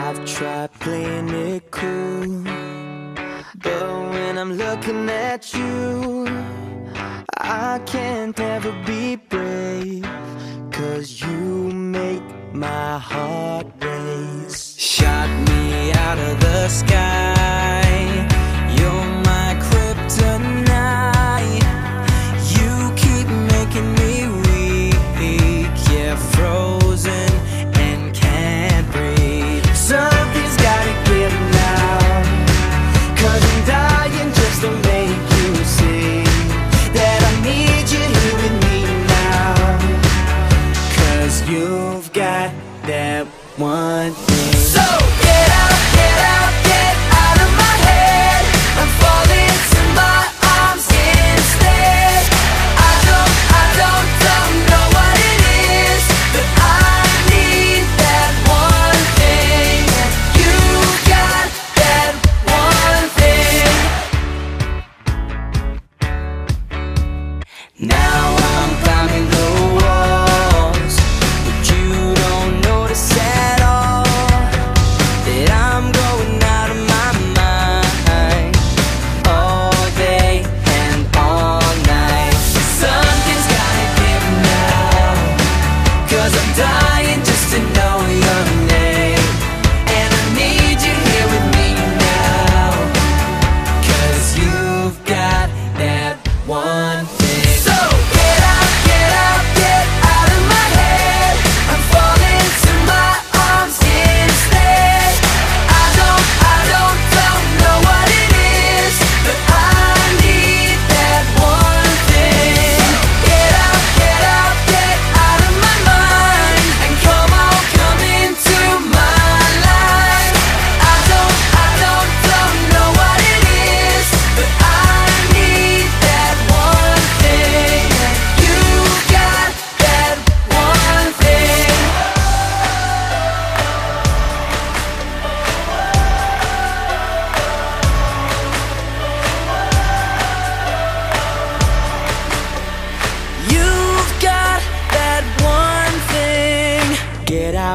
I've tried playing it cool, but when I'm looking at you, I can't ever be brave, cause you make my heart race. that one thing.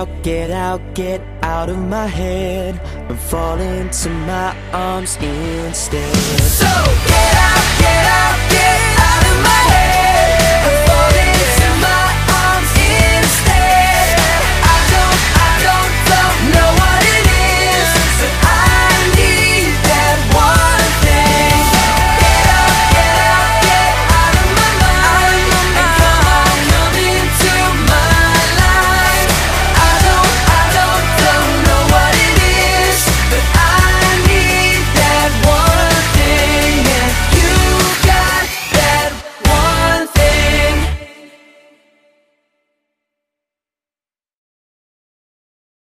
out, get out, get out of my head. And fall into my arms instead. So get out, get out.